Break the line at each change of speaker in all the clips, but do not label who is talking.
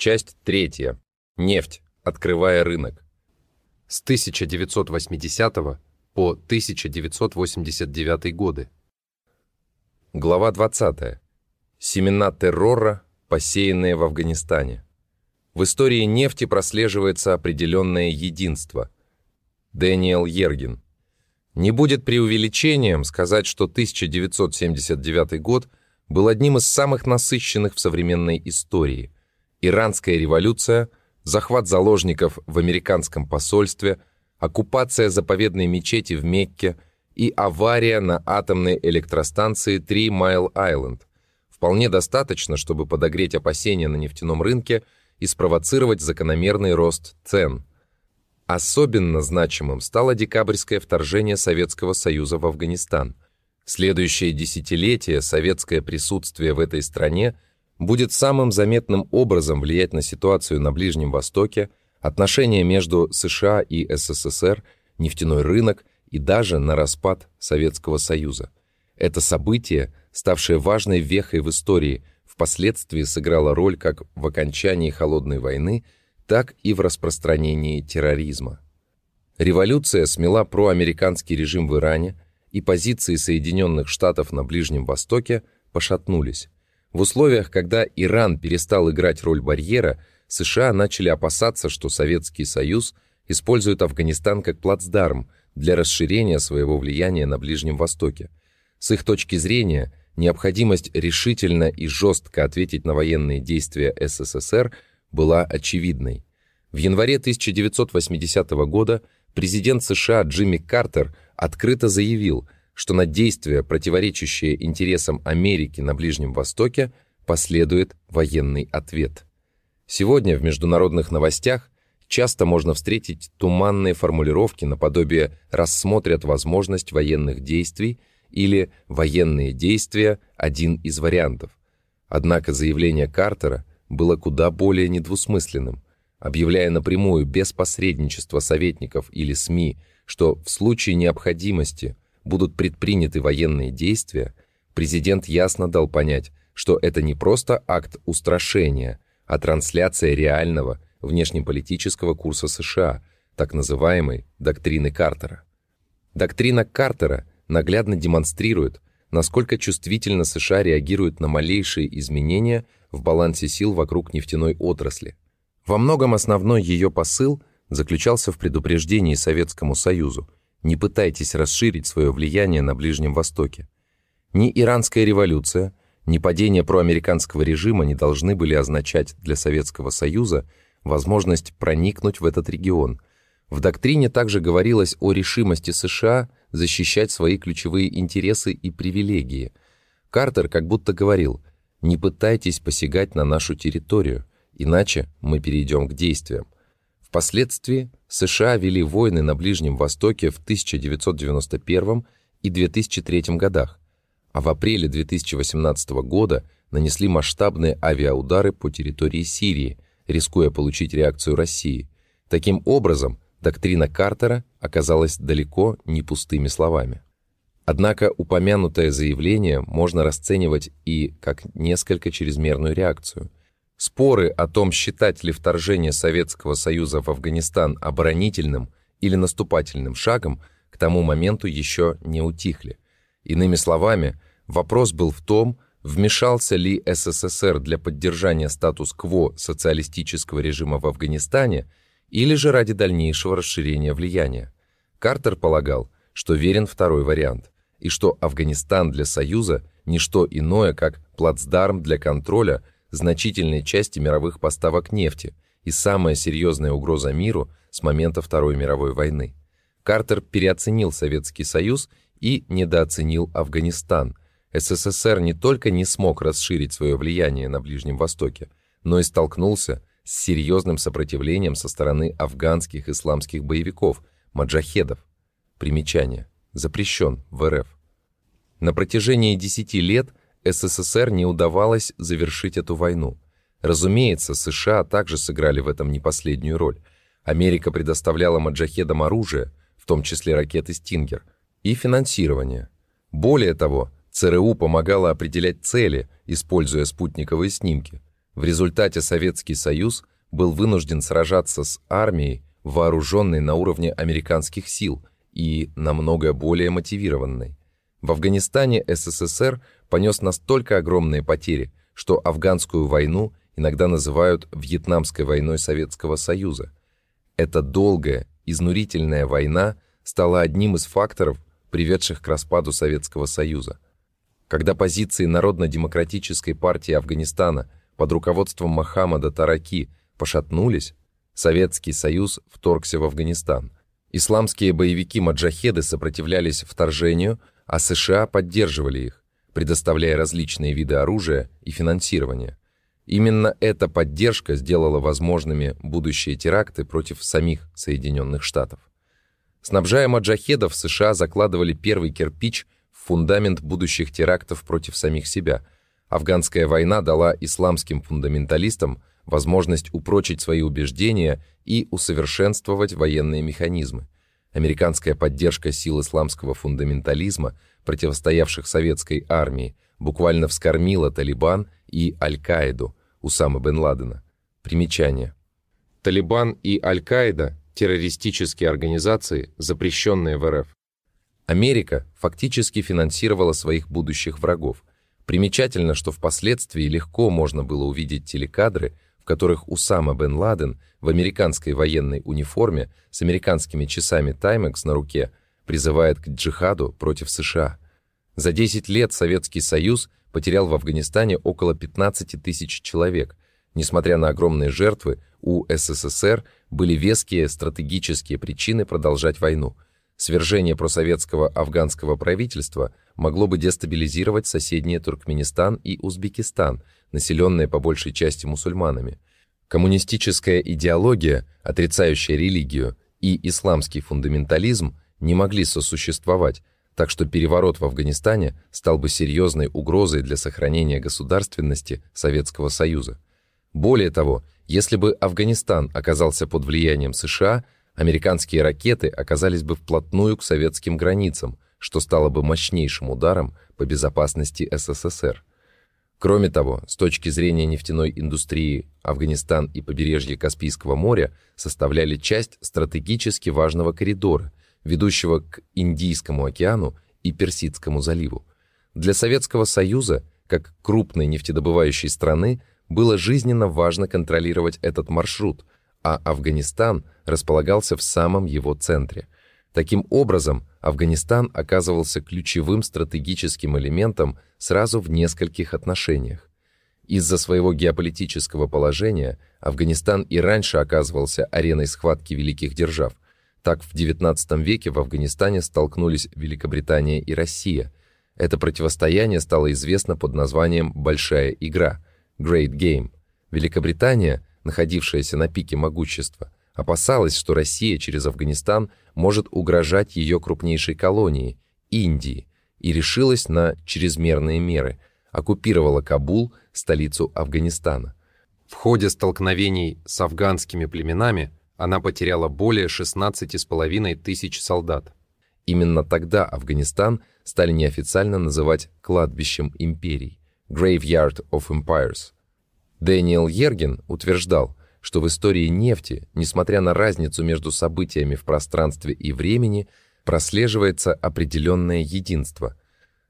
Часть третья. Нефть. Открывая рынок. С 1980 по 1989 годы. Глава 20. Семена террора, посеянные в Афганистане. В истории нефти прослеживается определенное единство. Дэниел Ергин. Не будет преувеличением сказать, что 1979 год был одним из самых насыщенных в современной истории. Иранская революция, захват заложников в американском посольстве, оккупация заповедной мечети в Мекке и авария на атомной электростанции Три Майл Айленд. Вполне достаточно, чтобы подогреть опасения на нефтяном рынке и спровоцировать закономерный рост цен – Особенно значимым стало декабрьское вторжение Советского Союза в Афганистан. Следующее десятилетие советское присутствие в этой стране будет самым заметным образом влиять на ситуацию на Ближнем Востоке, отношения между США и СССР, нефтяной рынок и даже на распад Советского Союза. Это событие, ставшее важной вехой в истории, впоследствии сыграло роль как в окончании Холодной войны – так и в распространении терроризма. Революция смела проамериканский режим в Иране, и позиции Соединенных Штатов на Ближнем Востоке пошатнулись. В условиях, когда Иран перестал играть роль барьера, США начали опасаться, что Советский Союз использует Афганистан как плацдарм для расширения своего влияния на Ближнем Востоке. С их точки зрения, необходимость решительно и жестко ответить на военные действия СССР – была очевидной. В январе 1980 года президент США Джимми Картер открыто заявил, что на действия, противоречащие интересам Америки на Ближнем Востоке, последует военный ответ. Сегодня в международных новостях часто можно встретить туманные формулировки наподобие «рассмотрят возможность военных действий» или «военные действия – один из вариантов». Однако заявление Картера было куда более недвусмысленным, объявляя напрямую без посредничества советников или СМИ, что в случае необходимости будут предприняты военные действия, президент ясно дал понять, что это не просто акт устрашения, а трансляция реального внешнеполитического курса США, так называемой доктрины Картера. Доктрина Картера наглядно демонстрирует, насколько чувствительно США реагируют на малейшие изменения – в балансе сил вокруг нефтяной отрасли. Во многом основной ее посыл заключался в предупреждении Советскому Союзу «Не пытайтесь расширить свое влияние на Ближнем Востоке». Ни иранская революция, ни падение проамериканского режима не должны были означать для Советского Союза возможность проникнуть в этот регион. В доктрине также говорилось о решимости США защищать свои ключевые интересы и привилегии. Картер как будто говорил – не пытайтесь посягать на нашу территорию, иначе мы перейдем к действиям. Впоследствии США вели войны на Ближнем Востоке в 1991 и 2003 годах, а в апреле 2018 года нанесли масштабные авиаудары по территории Сирии, рискуя получить реакцию России. Таким образом, доктрина Картера оказалась далеко не пустыми словами. Однако упомянутое заявление можно расценивать и как несколько чрезмерную реакцию. Споры о том, считать ли вторжение Советского Союза в Афганистан оборонительным или наступательным шагом, к тому моменту еще не утихли. Иными словами, вопрос был в том, вмешался ли СССР для поддержания статус-кво социалистического режима в Афганистане или же ради дальнейшего расширения влияния. Картер полагал, что верен второй вариант и что Афганистан для Союза – не что иное, как плацдарм для контроля значительной части мировых поставок нефти и самая серьезная угроза миру с момента Второй мировой войны. Картер переоценил Советский Союз и недооценил Афганистан. СССР не только не смог расширить свое влияние на Ближнем Востоке, но и столкнулся с серьезным сопротивлением со стороны афганских исламских боевиков, маджахедов. Примечание запрещен в РФ. На протяжении 10 лет СССР не удавалось завершить эту войну. Разумеется, США также сыграли в этом не последнюю роль. Америка предоставляла маджахедам оружие, в том числе ракеты «Стингер», и финансирование. Более того, ЦРУ помогала определять цели, используя спутниковые снимки. В результате Советский Союз был вынужден сражаться с армией, вооруженной на уровне американских сил и намного более мотивированной. В Афганистане СССР понес настолько огромные потери, что афганскую войну иногда называют Вьетнамской войной Советского Союза. Эта долгая, изнурительная война стала одним из факторов, приведших к распаду Советского Союза. Когда позиции Народно-демократической партии Афганистана под руководством Мохаммада Тараки пошатнулись, Советский Союз вторгся в Афганистан. Исламские боевики-маджахеды сопротивлялись вторжению, а США поддерживали их, предоставляя различные виды оружия и финансирования. Именно эта поддержка сделала возможными будущие теракты против самих Соединенных Штатов. Снабжая маджахедов, США закладывали первый кирпич в фундамент будущих терактов против самих себя. Афганская война дала исламским фундаменталистам возможность упрочить свои убеждения и усовершенствовать военные механизмы. Американская поддержка сил исламского фундаментализма, противостоявших советской армии, буквально вскормила Талибан и Аль-Каиду, Усама бен Ладена. Примечание. Талибан и Аль-Каида – террористические организации, запрещенные в РФ. Америка фактически финансировала своих будущих врагов. Примечательно, что впоследствии легко можно было увидеть телекадры – которых Усама бен Ладен в американской военной униформе с американскими часами Timex на руке призывает к джихаду против США. За 10 лет Советский Союз потерял в Афганистане около 15 тысяч человек. Несмотря на огромные жертвы, у СССР были веские стратегические причины продолжать войну. Свержение просоветского афганского правительства могло бы дестабилизировать соседние Туркменистан и Узбекистан – населенные по большей части мусульманами. Коммунистическая идеология, отрицающая религию, и исламский фундаментализм не могли сосуществовать, так что переворот в Афганистане стал бы серьезной угрозой для сохранения государственности Советского Союза. Более того, если бы Афганистан оказался под влиянием США, американские ракеты оказались бы вплотную к советским границам, что стало бы мощнейшим ударом по безопасности СССР. Кроме того, с точки зрения нефтяной индустрии, Афганистан и побережье Каспийского моря составляли часть стратегически важного коридора, ведущего к Индийскому океану и Персидскому заливу. Для Советского Союза, как крупной нефтедобывающей страны, было жизненно важно контролировать этот маршрут, а Афганистан располагался в самом его центре. Таким образом, Афганистан оказывался ключевым стратегическим элементом сразу в нескольких отношениях. Из-за своего геополитического положения Афганистан и раньше оказывался ареной схватки великих держав. Так в XIX веке в Афганистане столкнулись Великобритания и Россия. Это противостояние стало известно под названием «Большая игра» – Great Game. Великобритания, находившаяся на пике могущества, опасалась, что Россия через Афганистан может угрожать ее крупнейшей колонии – Индии, и решилась на чрезмерные меры, оккупировала Кабул, столицу Афганистана. В ходе столкновений с афганскими племенами она потеряла более 16,5 тысяч солдат. Именно тогда Афганистан стали неофициально называть кладбищем империй – Graveyard of Empires. Дэниел Ерген утверждал, что в истории нефти, несмотря на разницу между событиями в пространстве и времени, прослеживается определенное единство.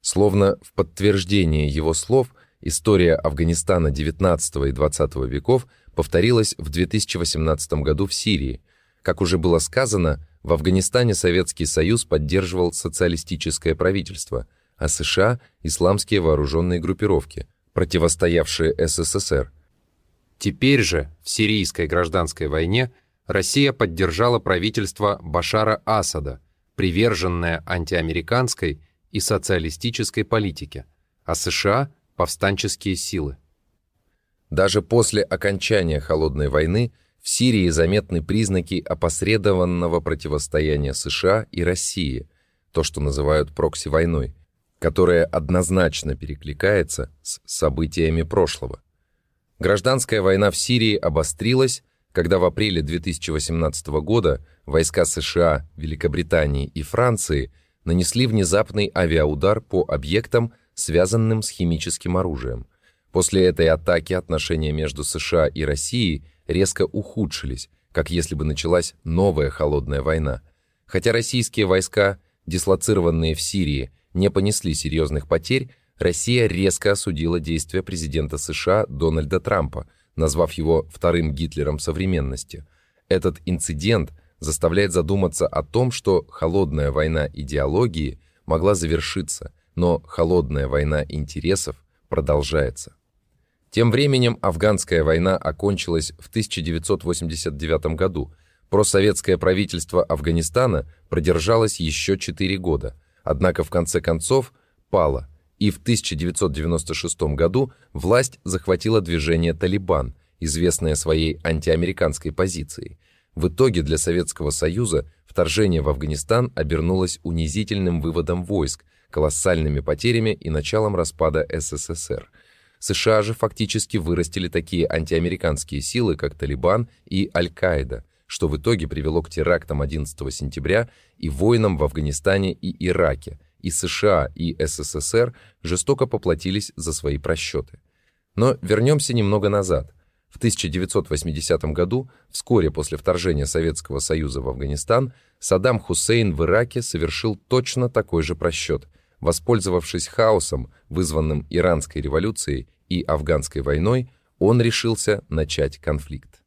Словно в подтверждение его слов, история Афганистана XIX и XX веков повторилась в 2018 году в Сирии. Как уже было сказано, в Афганистане Советский Союз поддерживал социалистическое правительство, а США – исламские вооруженные группировки, противостоявшие СССР – Теперь же, в сирийской гражданской войне, Россия поддержала правительство Башара Асада, приверженное антиамериканской и социалистической политике, а США – повстанческие силы. Даже после окончания Холодной войны в Сирии заметны признаки опосредованного противостояния США и России, то, что называют прокси-войной, которая однозначно перекликается с событиями прошлого. Гражданская война в Сирии обострилась, когда в апреле 2018 года войска США, Великобритании и Франции нанесли внезапный авиаудар по объектам, связанным с химическим оружием. После этой атаки отношения между США и Россией резко ухудшились, как если бы началась новая холодная война. Хотя российские войска, дислоцированные в Сирии, не понесли серьезных потерь, Россия резко осудила действия президента США Дональда Трампа, назвав его вторым Гитлером современности. Этот инцидент заставляет задуматься о том, что холодная война идеологии могла завершиться, но холодная война интересов продолжается. Тем временем афганская война окончилась в 1989 году. Просоветское правительство Афганистана продержалось еще 4 года, однако в конце концов пало, и в 1996 году власть захватила движение «Талибан», известное своей антиамериканской позицией. В итоге для Советского Союза вторжение в Афганистан обернулось унизительным выводом войск, колоссальными потерями и началом распада СССР – США же фактически вырастили такие антиамериканские силы, как Талибан и Аль-Каида, что в итоге привело к терактам 11 сентября и войнам в Афганистане и Ираке, и США, и СССР жестоко поплатились за свои просчеты. Но вернемся немного назад. В 1980 году, вскоре после вторжения Советского Союза в Афганистан, Саддам Хусейн в Ираке совершил точно такой же просчет – Воспользовавшись хаосом, вызванным иранской революцией и афганской войной, он решился начать конфликт.